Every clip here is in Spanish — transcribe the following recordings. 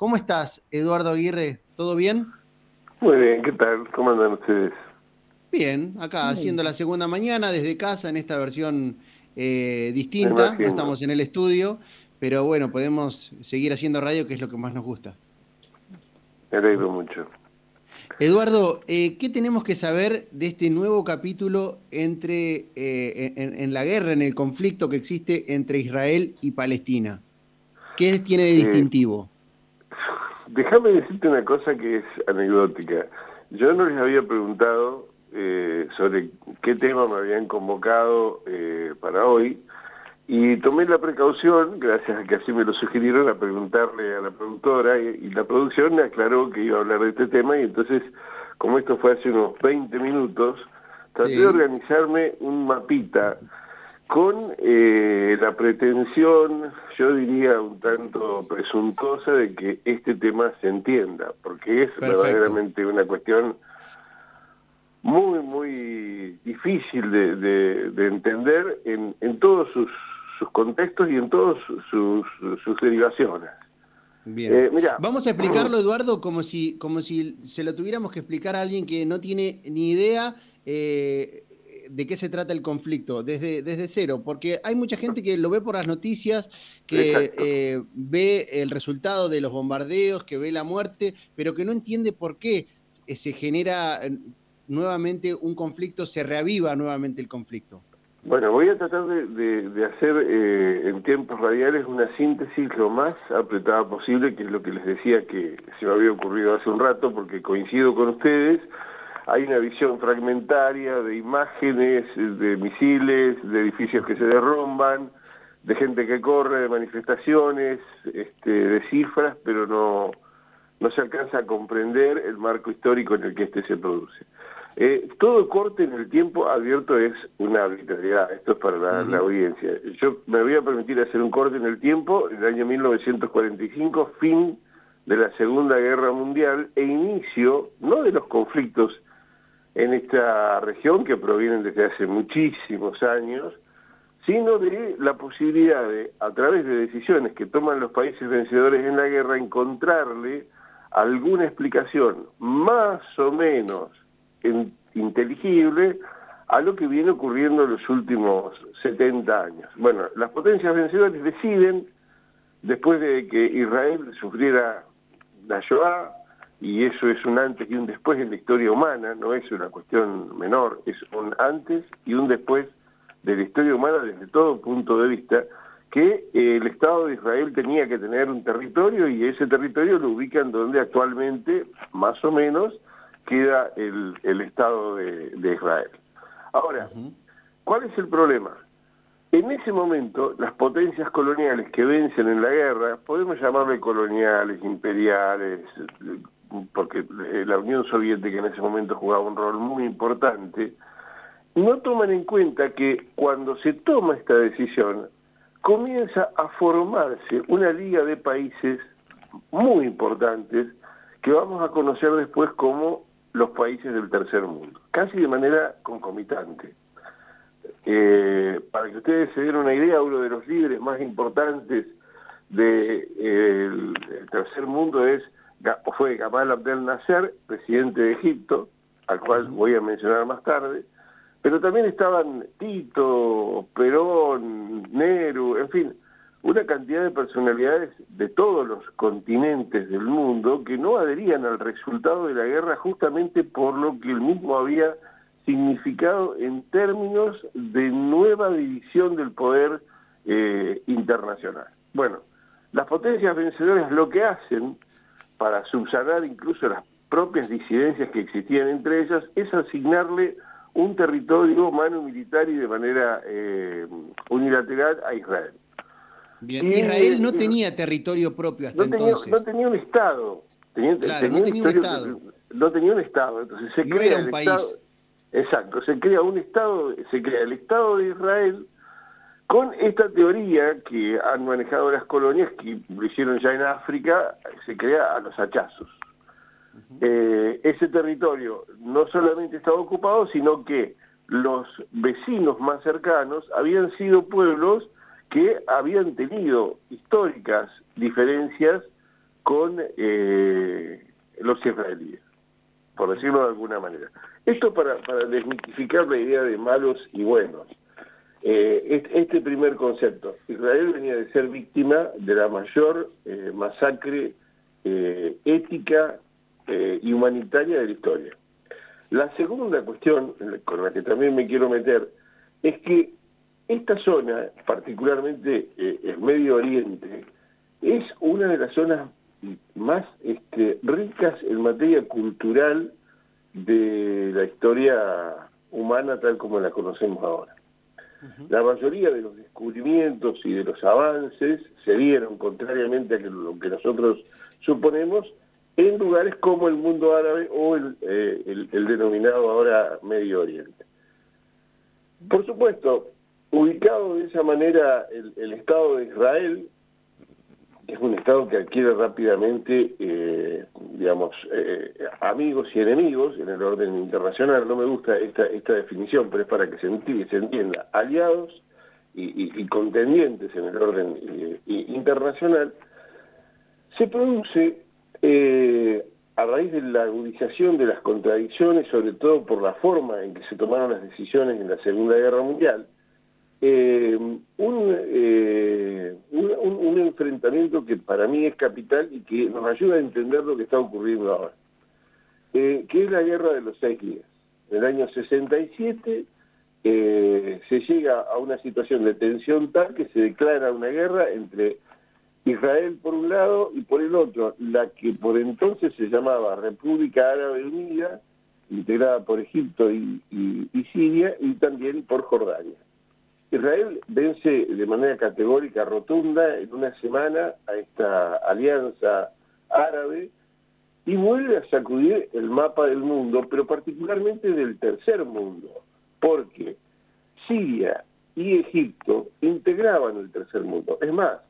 ¿Cómo estás, Eduardo Aguirre? ¿Todo bien? Muy bien, ¿qué tal? ¿Cómo andan ustedes? Bien, acá haciendo la segunda mañana desde casa en esta versión eh, distinta, no estamos en el estudio, pero bueno, podemos seguir haciendo radio, que es lo que más nos gusta. Me alegro mucho. Eduardo, eh, ¿qué tenemos que saber de este nuevo capítulo entre eh, en, la guerra, en el conflicto que existe entre Israel y Palestina? ¿Qué tiene de distintivo? Déjame decirte una cosa que es anecdótica. Yo no les había preguntado eh, sobre qué tema me habían convocado para hoy, y tomé la precaución, gracias a que así me lo sugirieron, a preguntarle a la productora y, la producción me aclaró que iba a hablar de este tema y entonces, como esto fue hace unos 20 minutos, traté de organizarme un mapita con eh, la pretensión, yo diría un tanto presuntuosa, de que este tema se entienda, porque es verdaderamente una cuestión muy, muy difícil de, entender en, en todos sus sus contextos y en todas sus, derivaciones. Bien. Eh, Vamos a explicarlo, Eduardo, como si, como si se lo tuviéramos que explicar a alguien que no tiene ni idea eh, de qué se trata el conflicto, desde, desde cero, porque hay mucha gente que lo ve por las noticias, que eh, ve el resultado de los bombardeos, que ve la muerte, pero que no entiende por qué se genera nuevamente un conflicto, se reaviva nuevamente el conflicto. Bueno, voy a tratar de, hacer eh, en tiempos radiales una síntesis lo más apretada posible, que es lo que les decía que se me había ocurrido hace un rato, porque coincido con ustedes, hay una visión fragmentaria de imágenes, de misiles, de edificios que se derrumban, de gente que corre, de manifestaciones, este, de cifras, pero no, no se alcanza a comprender el marco histórico en el que este se produce. Eh, todo corte en el tiempo abierto es una arbitrariedad, esto es para la, audiencia. Yo me voy a permitir hacer un corte en el tiempo, en el año 1945, fin de la Segunda Guerra Mundial e inicio, no de los conflictos en esta región que provienen desde hace muchísimos años, sino de la posibilidad de, a través de decisiones que toman los países vencedores en la guerra, encontrarle alguna explicación más o menos inteligible a lo que viene ocurriendo en los últimos 70 años. Bueno, las potencias vencedoras deciden, después de que Israel sufriera la Shoah, y eso es un antes y un después en la historia humana, no es una cuestión menor, es un antes y un después de la historia humana desde todo punto de vista, que el Estado de Israel tenía que tener un territorio y ese territorio lo ubican donde actualmente, más o menos, queda el, Estado de, Israel. Ahora, ¿cuál es el problema? En ese momento, las potencias coloniales que vencen en la guerra, podemos llamarle coloniales, imperiales, porque la Unión Soviética en ese momento jugaba un rol muy importante, no toman en cuenta que cuando se toma esta decisión, comienza a formarse una liga de países muy importantes que vamos a conocer después como los países del tercer mundo, casi de manera concomitante. Eh, para que ustedes se den una idea, uno de los líderes más importantes del tercer mundo es fue Gamal Abdel Nasser, presidente de Egipto, al cual voy a mencionar más tarde, pero también estaban Tito, Perón, Nehru, en fin, una cantidad de personalidades de todos los continentes del mundo que no adherían al resultado de la guerra justamente por lo que el mismo había significado en términos de nueva división del poder eh, internacional. Bueno, las potencias vencedoras lo que hacen para subsanar incluso las propias disidencias que existían entre ellas es asignarle un territorio mano militar y de manera eh, unilateral a Israel. Israel no tenía territorio propio hasta no entonces. No tenía un Estado. Tenía, no tenía un Estado. No tenía un Estado. Entonces se crea el Estado. Exacto, se crea un Estado, se crea el Estado de Israel con esta teoría que han manejado las colonias, que lo hicieron ya en África, se crea a los hachazos. Eh, ese territorio no solamente estaba ocupado, sino que los vecinos más cercanos habían sido pueblos que habían tenido históricas diferencias con eh, los israelíes, por decirlo de alguna manera. Esto para, para desmitificar la idea de malos y buenos. Eh, este primer concepto, Israel venía de ser víctima de la mayor eh, masacre ética y humanitaria de la historia. La segunda cuestión, con la que también me quiero meter, es que esta zona, particularmente el Medio Oriente, es una de las zonas más este, ricas en materia cultural de la historia humana tal como la conocemos ahora. La mayoría de los descubrimientos y de los avances se dieron, contrariamente a lo que nosotros suponemos, en lugares como el mundo árabe o el, eh, denominado ahora Medio Oriente. Por supuesto, ubicado de esa manera el Estado de Israel, es un Estado que adquiere rápidamente, eh, digamos, eh, amigos y enemigos en el orden internacional. No me gusta esta, definición, pero es para que se, entienda. Aliados y, contendientes en el orden eh, internacional. Se produce a raíz de la agudización de las contradicciones, sobre todo por la forma en que se tomaron las decisiones en la Segunda Guerra Mundial, eh, eh, un, un, enfrentamiento que para mí es capital y que nos ayuda a entender lo que está ocurriendo ahora, eh, que es la guerra de los seis días. En el año 67 se llega a una situación de tensión tal que se declara una guerra entre Israel por un lado y por el otro, la que por entonces se llamaba República Árabe Unida, integrada por Egipto y Siria, y también por Jordania. Israel vence de manera categórica, rotunda, en una semana a esta alianza árabe y vuelve a sacudir el mapa del mundo, pero particularmente del tercer mundo, porque Siria y Egipto integraban el tercer mundo. Es más,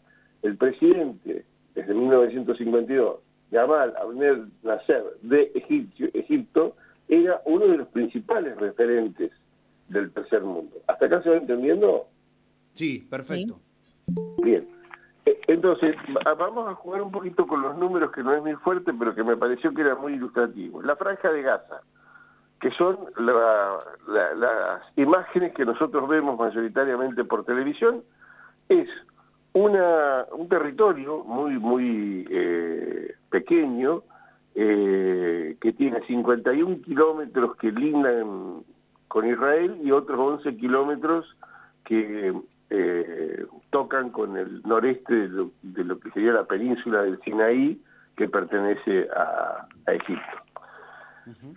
el presidente, desde 1952, Gamal Abdel Nasser de Egipto, Egipto, era uno de los principales referentes del tercer mundo. ¿Hasta acá se va entendiendo? Sí, perfecto. Bien. Eh, entonces, vamos a jugar un poquito con los números, que no es muy fuerte, pero que me pareció que era muy ilustrativo. La franja de Gaza, que son las imágenes que nosotros vemos mayoritariamente por televisión, es una, un territorio muy, muy eh, pequeño, eh, que tiene 51 kilómetros que lindan con Israel y otros 11 kilómetros que eh, tocan con el noreste de lo, que sería la península del Sinaí, que pertenece a, Egipto.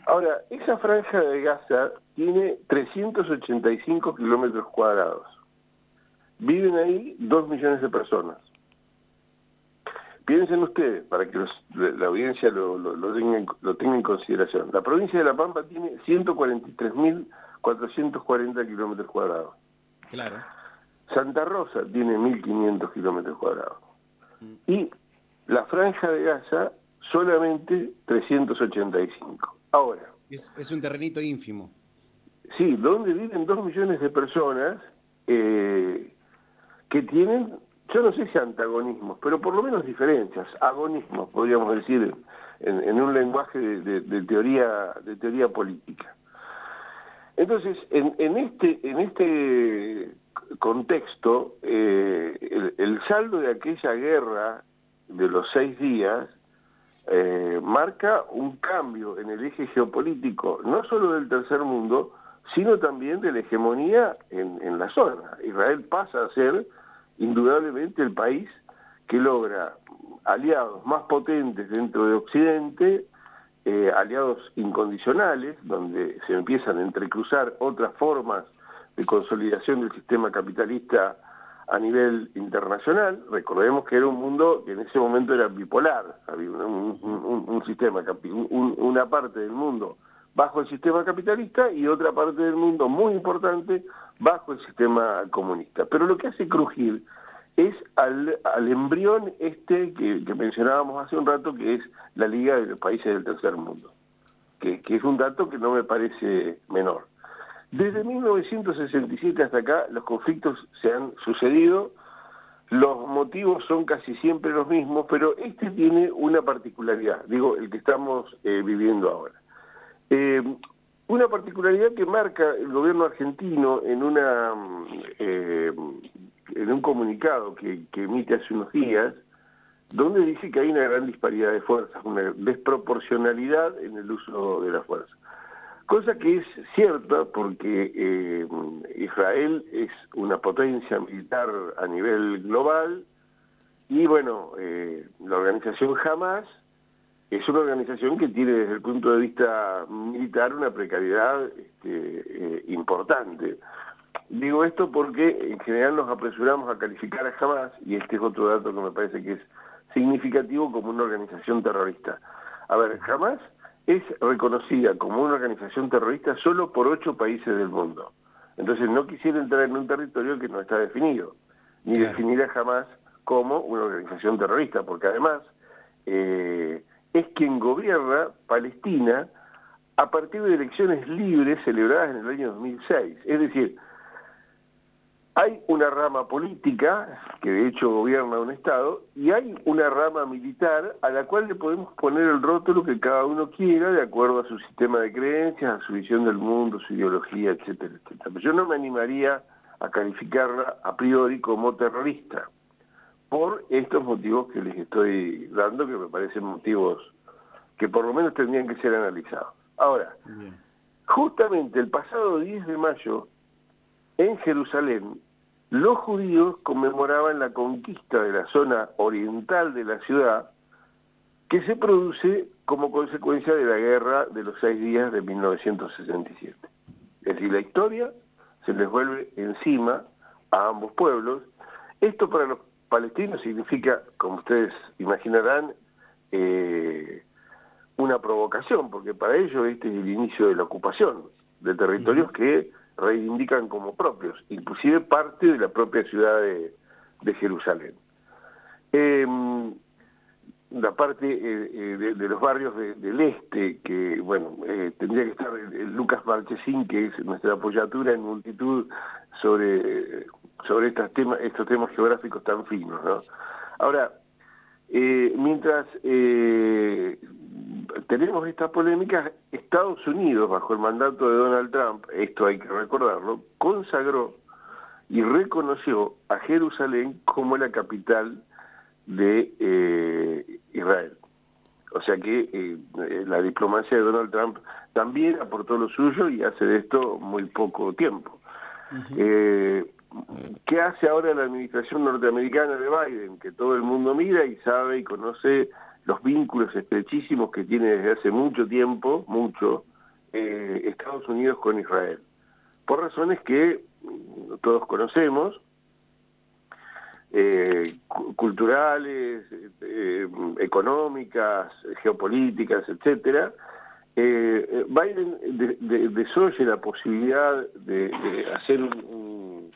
Ahora, esa franja de Gaza tiene 385 kilómetros cuadrados. Viven ahí 2 millones de personas. Piensen ustedes, para que la audiencia lo, lo, tenga, en consideración. La provincia de La Pampa tiene 143.440 kilómetros cuadrados. Claro. Santa Rosa tiene 1.500 kilómetros cuadrados. Mm. Y la franja de Gaza solamente 385. Ahora. Es, un terrenito ínfimo. Sí, donde viven 2 millones de personas eh, que tienen yo no sé si antagonismos, pero por lo menos diferencias, agonismos, podríamos decir, en, un lenguaje de, teoría, de teoría política. Entonces, en, este, en este contexto, eh, el, saldo de aquella guerra de los seis días eh, marca un cambio en el eje geopolítico, no solo del tercer mundo, sino también de la hegemonía en, en la zona. Israel pasa a ser indudablemente el país que logra aliados más potentes dentro de Occidente, eh, aliados incondicionales, donde se empiezan a entrecruzar otras formas de consolidación del sistema capitalista a nivel internacional. Recordemos que era un mundo que en ese momento era bipolar, había un, sistema, una parte del mundo bajo el sistema capitalista y otra parte del mundo muy importante bajo el sistema comunista. Pero lo que hace crujir es al, embrión este que, mencionábamos hace un rato, que es la Liga de los Países del Tercer Mundo, que, es un dato que no me parece menor. Desde 1967 hasta acá los conflictos se han sucedido, los motivos son casi siempre los mismos, pero este tiene una particularidad, digo, el que estamos eh, viviendo ahora. Eh, una particularidad que marca el gobierno argentino en, eh, un comunicado que, emite hace unos días, donde dice que hay una gran disparidad de fuerzas, una desproporcionalidad en el uso de la fuerza. Cosa que es cierta porque eh, Israel es una potencia militar a nivel global y bueno, la organización Hamas es una organización que tiene desde el punto de vista militar una precariedad este, eh, importante. Digo esto porque en general nos apresuramos a calificar a Hamas, y este es otro dato que me parece que es significativo como una organización terrorista. A ver, Hamas es reconocida como una organización terrorista solo por ocho países del mundo. Entonces no quisiera entrar en un territorio que no está definido, ni definirá jamás como una organización terrorista, porque además eh, es quien gobierna Palestina a partir de elecciones libres celebradas en el año 2006. Es decir, hay una rama política, que de hecho gobierna un Estado, y hay una rama militar a la cual le podemos poner el rótulo que cada uno quiera de acuerdo a su sistema de creencias, a su visión del mundo, su ideología, etcétera, etcétera. Pero yo no me animaría a calificarla a priori como terrorista, por estos motivos que les estoy dando, que me parecen motivos que por lo menos tendrían que ser analizados. Ahora, justamente el pasado 10 de mayo, en Jerusalén, los judíos conmemoraban la conquista de la zona oriental de la ciudad que se produce como consecuencia de la guerra de los seis días de 1967. Es decir, la historia se les vuelve encima a ambos pueblos. Esto para los palestinos significa, como ustedes imaginarán, eh, una provocación, porque para ellos este es el inicio de la ocupación de territorios que reivindican como propios, inclusive parte de la propia ciudad de, Jerusalén. Eh, la parte eh, eh, de, los barrios del este, que bueno, tendría que estar Lucas Marchesín, que es nuestra apoyatura en multitud sobre, sobre estos, temas, estos temas geográficos tan finos. ¿no? Ahora, mientras tenemos esta polémica, Estados Unidos, bajo el mandato de Donald Trump, esto hay que recordarlo, consagró y reconoció a Jerusalén como la capital de eh, Israel. O sea que eh, la diplomacia de Donald Trump también aportó lo suyo y hace de esto muy poco tiempo. Eh, ¿Qué hace ahora la administración norteamericana de Biden? Que todo el mundo mira y sabe y conoce los vínculos estrechísimos que tiene desde hace mucho tiempo, mucho, eh, Estados Unidos con Israel. Por razones que mm, todos conocemos, eh, culturales, eh, económicas, geopolíticas, etcétera, Biden desoye la posibilidad de, hacer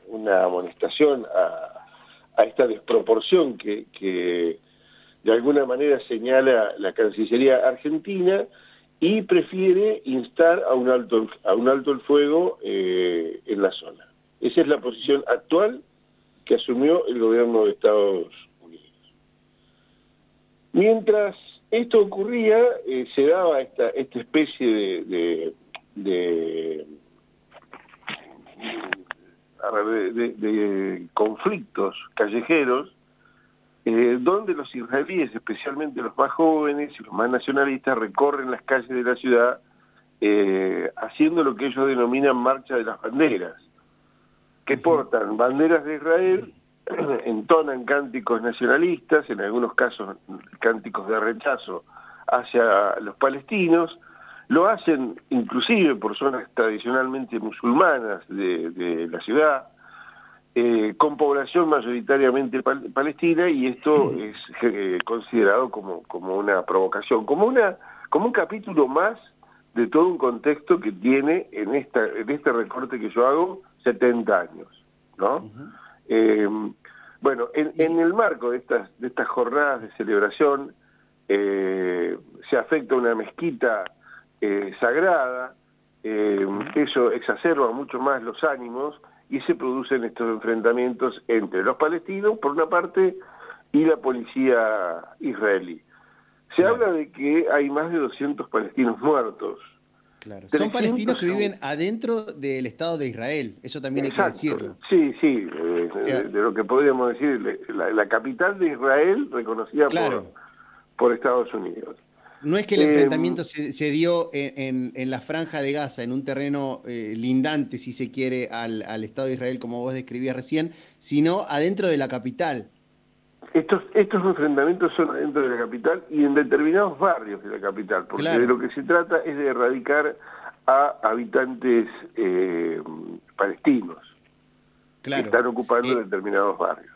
una amonestación a, esta desproporción que, que de alguna manera señala la Cancillería argentina y prefiere instar a un alto, a un alto el fuego eh, en la zona. Esa es la posición actual que asumió el gobierno de Estados Unidos. Mientras esto ocurría, eh, se daba esta, esta especie de, de, de conflictos callejeros eh, donde los israelíes, especialmente los más jóvenes y los más nacionalistas, recorren las calles de la ciudad eh, haciendo lo que ellos denominan marcha de las banderas, que portan banderas de Israel, entonan cánticos nacionalistas, en algunos casos cánticos de rechazo hacia los palestinos, lo hacen inclusive por zonas tradicionalmente musulmanas de la ciudad, eh, con población mayoritariamente palestina y esto es eh, considerado como, como una provocación, como, una, como un capítulo más de todo un contexto que tiene en, esta, en este recorte que yo hago 70 años. ¿no? Eh, bueno, en, el marco de estas, de estas jornadas de celebración se afecta una mezquita sagrada, eso exacerba mucho más los ánimos y se producen estos enfrentamientos entre los palestinos, por una parte, y la policía israelí. Se habla de que hay más de 200 palestinos muertos. Claro. Son palestinos que viven adentro del Estado de Israel, eso también hay que decirlo. Sí, sí, eh, de, lo que podríamos decir, la, capital de Israel reconocida por, Estados Unidos. No es que el eh, enfrentamiento se, dio en, la franja de Gaza, en un terreno eh, lindante, si se quiere, al, al Estado de Israel, como vos describías recién, sino adentro de la capital. Estos, estos enfrentamientos son dentro de la capital y en determinados barrios de la capital, porque de lo que se trata es de erradicar a habitantes eh, palestinos que están ocupando eh, determinados barrios.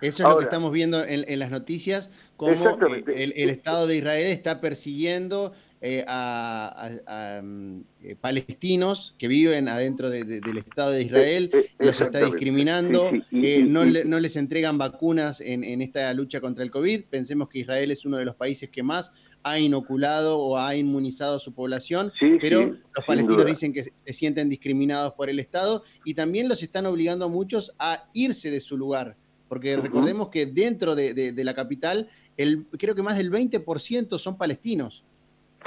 Eso es lo que estamos viendo en, las noticias, cómo eh, el, Estado de Israel está persiguiendo eh, a, mm, eh, palestinos que viven adentro del Estado de Israel, eh, los está discriminando, no, les entregan vacunas en, esta lucha contra el COVID. Pensemos que Israel es uno de los países que más ha inoculado o ha inmunizado a su población, pero los palestinos dicen que se sienten discriminados por el Estado y también los están obligando a muchos a irse de su lugar, porque recordemos que dentro de, la capital, el, creo que más del 20% son palestinos.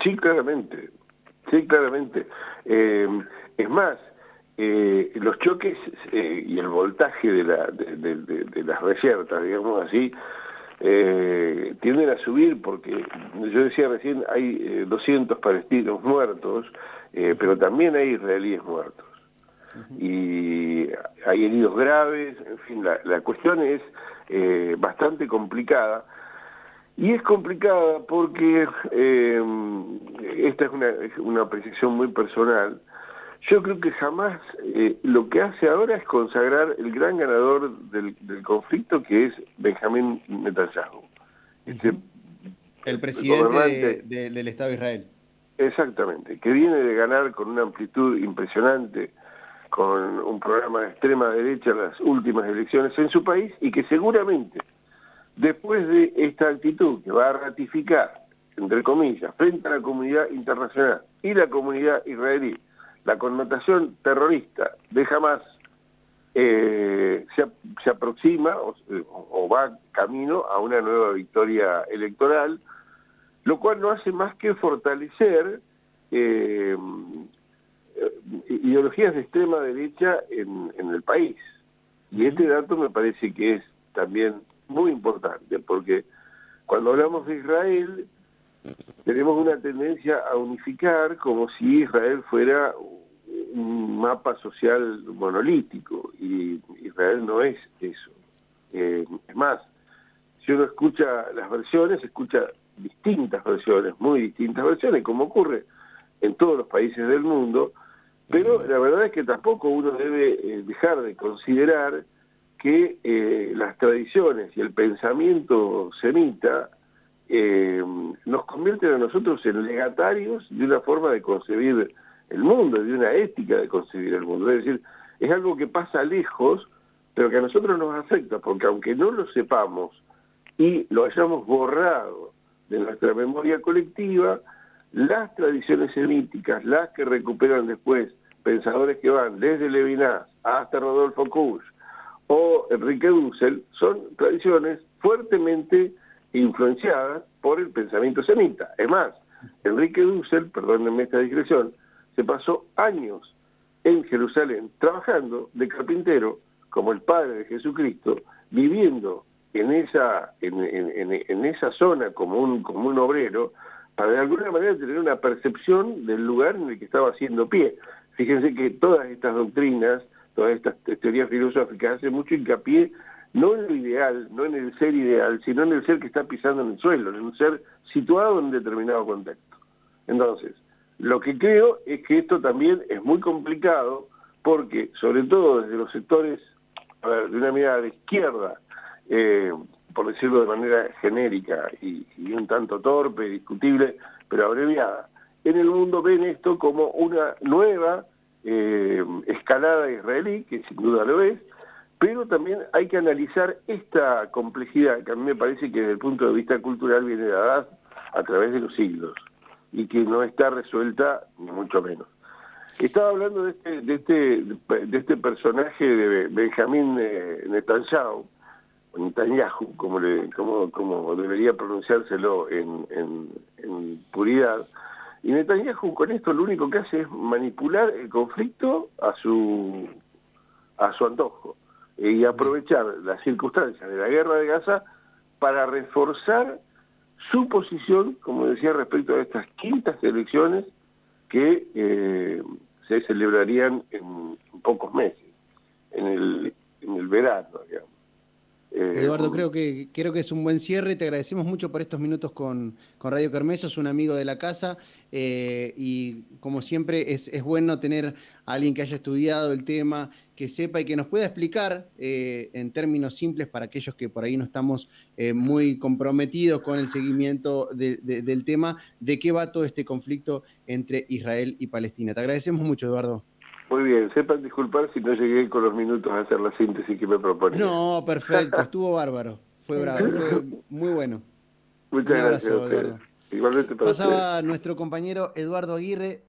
Sí, claramente, sí, claramente. Eh, es más, eh, los choques eh, y el voltaje de, la, de, las reyertas, digamos así, tienden a subir porque, yo decía recién, hay 200 palestinos muertos, pero también hay israelíes muertos. Y hay heridos graves, en fin, la, la cuestión es bastante complicada y es complicada porque eh, esta es una, una apreciación muy personal. Yo creo que jamás eh, lo que hace ahora es consagrar el gran ganador del, conflicto que es Benjamín Netanyahu. Este, el presidente del Estado de Israel. Exactamente, que viene de ganar con una amplitud impresionante con un programa de extrema derecha las últimas elecciones en su país y que seguramente Después de esta actitud que va a ratificar, entre comillas, frente a la comunidad internacional y la comunidad israelí, la connotación terrorista de Hamas eh, se, aproxima o, va camino a una nueva victoria electoral, lo cual no hace más que fortalecer eh, ideologías de extrema derecha en, en el país. Y este dato me parece que es también muy importante, porque cuando hablamos de Israel, tenemos una tendencia a unificar como si Israel fuera un mapa social monolítico, y Israel no es eso. Eh, es más, si uno escucha las versiones, escucha distintas versiones, muy distintas versiones, como ocurre en todos los países del mundo, pero la verdad es que tampoco uno debe eh, dejar de considerar que eh, las tradiciones y el pensamiento semita eh, nos convierten a nosotros en legatarios de una forma de concebir el mundo, de una ética de concebir el mundo. Es decir, es algo que pasa lejos, pero que a nosotros nos afecta, porque aunque no lo sepamos y lo hayamos borrado de nuestra memoria colectiva, las tradiciones semíticas, las que recuperan después pensadores que van desde Levinas hasta Rodolfo Kusch, o Enrique Dussel son tradiciones fuertemente influenciadas por el pensamiento semita. Es más, Enrique Dussel, perdónenme esta digresión, se pasó años en Jerusalén trabajando de carpintero como el Padre de Jesucristo, viviendo en esa, en, esa zona como un, como un obrero, para de alguna manera tener una percepción del lugar en el que estaba haciendo pie. Fíjense que todas estas doctrinas todas estas teorías filosóficas, hace mucho hincapié no en lo ideal, no en el ser ideal, sino en el ser que está pisando en el suelo, en un ser situado en un determinado contexto. Entonces, lo que creo es que esto también es muy complicado porque, sobre todo desde los sectores de una mirada de izquierda, eh, por decirlo de manera genérica y, y, un tanto torpe, discutible, pero abreviada, en el mundo ven esto como una nueva eh, escalada israelí, que sin duda lo es, pero también hay que analizar esta complejidad que a mí me parece que desde el punto de vista cultural viene dada a través de los siglos y que no está resuelta ni mucho menos. Estaba hablando de este, de este, de este personaje de Benjamín eh, Netanyahu, Netanyahu, como, como, debería pronunciárselo en, en, puridad. Y Netanyahu con esto lo único que hace es manipular el conflicto a su, a su antojo eh, y aprovechar las circunstancias de la guerra de Gaza para reforzar su posición, como decía, respecto a estas quintas elecciones que eh, se celebrarían en, pocos meses, en el, en el verano, digamos. Eh, Eduardo, creo que, creo que es un buen cierre. Te agradecemos mucho por estos minutos con, con Radio Carmeso, es un amigo de la casa eh, y como siempre es, es, bueno tener a alguien que haya estudiado el tema, que sepa y que nos pueda explicar eh, en términos simples para aquellos que por ahí no estamos muy comprometidos con el seguimiento del tema, de qué va todo este conflicto entre Israel y Palestina. Te agradecemos mucho, Eduardo. Muy bien, sepan disculpar si no llegué con los minutos a hacer la síntesis que me proponen. No, perfecto, estuvo bárbaro. Fue bravo, fue muy bueno. Muchas gracias. Eduardo. Igualmente para Pasaba nuestro compañero Eduardo Aguirre,